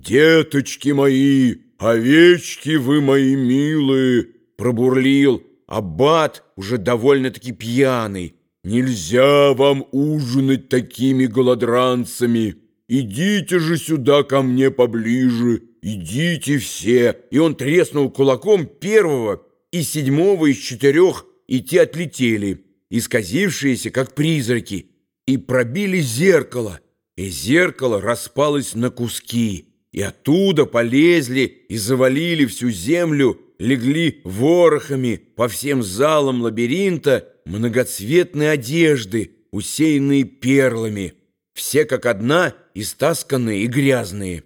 деточки мои, овечки вы мои милые!» Пробурлил аббат, уже довольно-таки пьяный. «Нельзя вам ужинать такими голодранцами! Идите же сюда ко мне поближе, идите все!» И он треснул кулаком первого и седьмого из четырех, и те отлетели, исказившиеся, как призраки, и пробили зеркало, и зеркало распалось на куски, и оттуда полезли и завалили всю землю, легли ворохами по всем залам лабиринта многоцветные одежды, усеянные перлами, все как одна истасканные и грязные.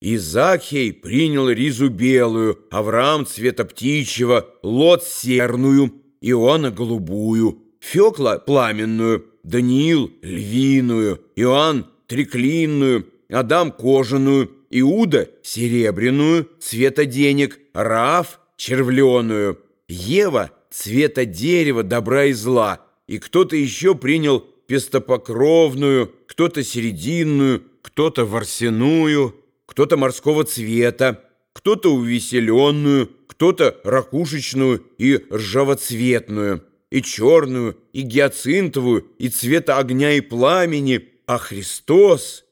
И Закхей принял ризу белую, Авраам цвета птичьего, Лот серную, Иоанна голубую, Фекла пламенную, Даниил львиную, Иоанн треклинную, Адам кожаную, Иуда серебряную, цвета денег, Раав червленую, Ева цвета дерева, добра и зла, и кто-то еще принял пестопокровную, кто-то серединную, кто-то ворсяную, кто-то морского цвета, кто-то увеселенную, кто-то ракушечную и ржавоцветную, и черную, и гиацинтовую, и цвета огня и пламени, а Христос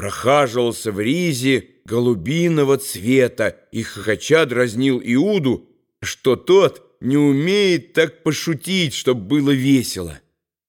прохаживался в ризе голубиного цвета и хохоча дразнил Иуду, что тот не умеет так пошутить, чтобы было весело.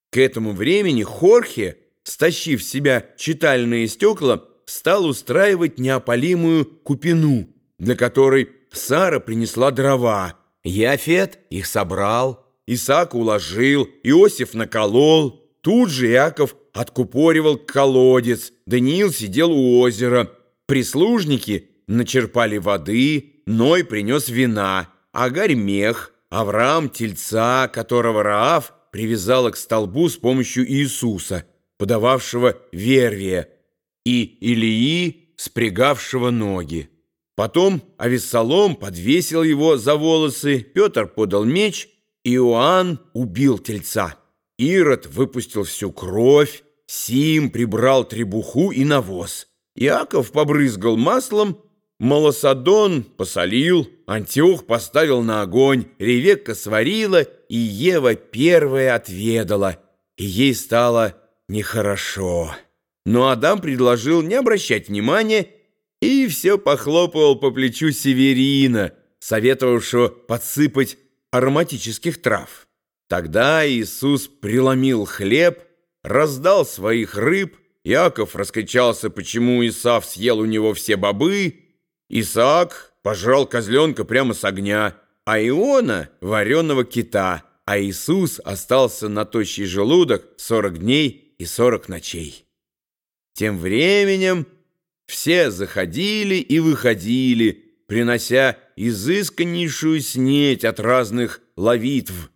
К этому времени Хорхе, стащив с себя читальные стекла, стал устраивать неопалимую купину, для которой Сара принесла дрова. Яфет их собрал, Исаак уложил, Иосиф наколол. Тут же Иаков откупоривал колодец, Даниил сидел у озера. Прислужники начерпали воды, Ной принес вина, Агарь мех, Авраам тельца, которого Раав привязала к столбу с помощью Иисуса, подававшего вервия, и Илии, спрягавшего ноги. Потом Авессалом подвесил его за волосы, Петр подал меч, Иоанн убил тельца. Ирод выпустил всю кровь, Сим прибрал требуху и навоз. Иаков побрызгал маслом, Малосадон посолил, Антиох поставил на огонь, Ревекка сварила, и Ева первая отведала, и ей стало нехорошо. Но Адам предложил не обращать внимания и все похлопывал по плечу Северина, советовавшего подсыпать ароматических трав. Тогда Иисус преломил хлеб, раздал своих рыб, Иаков раскричался, почему Исав съел у него все бобы, Исаак пожрал козленка прямо с огня, а Иона — вареного кита, а Иисус остался на тощий желудок сорок дней и сорок ночей. Тем временем все заходили и выходили, принося изысканнейшую снеть от разных ловитв,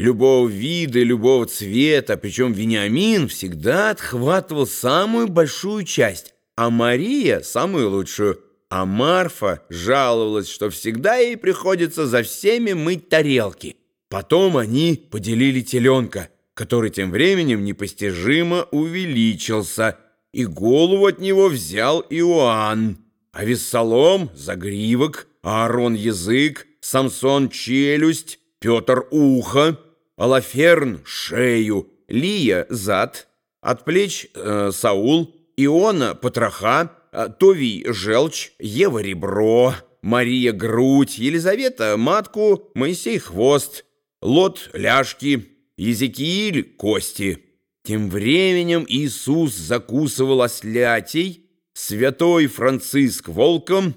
любого вида любого цвета, причем Вениамин всегда отхватывал самую большую часть, а Мария — самую лучшую, а Марфа жаловалась, что всегда ей приходится за всеми мыть тарелки. Потом они поделили теленка, который тем временем непостижимо увеличился — и голову от него взял Иоанн, а Вессалом — загривок, Аарон — язык, Самсон — челюсть, Петр — ухо, Алаферн — шею, Лия — зад, от плеч э, Саул, Иона — потроха, э, Товий — желчь, Ева — ребро, Мария — грудь, Елизавета — матку, Моисей — хвост, Лот — ляжки, Езекииль — кости. Тем временем Иисус закусывал ослятей, святой Франциск волком,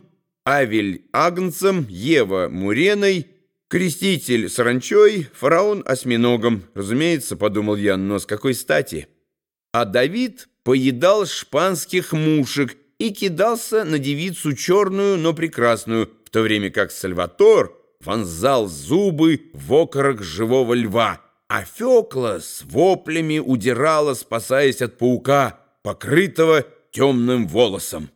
Авель агнцем, Ева муреной, креститель саранчой, фараон осьминогом. Разумеется, подумал я, но с какой стати? А Давид поедал шпанских мушек и кидался на девицу черную, но прекрасную, в то время как Сальватор вонзал зубы в окорок живого льва а Фёкла с воплями удирала, спасаясь от паука, покрытого темным волосом.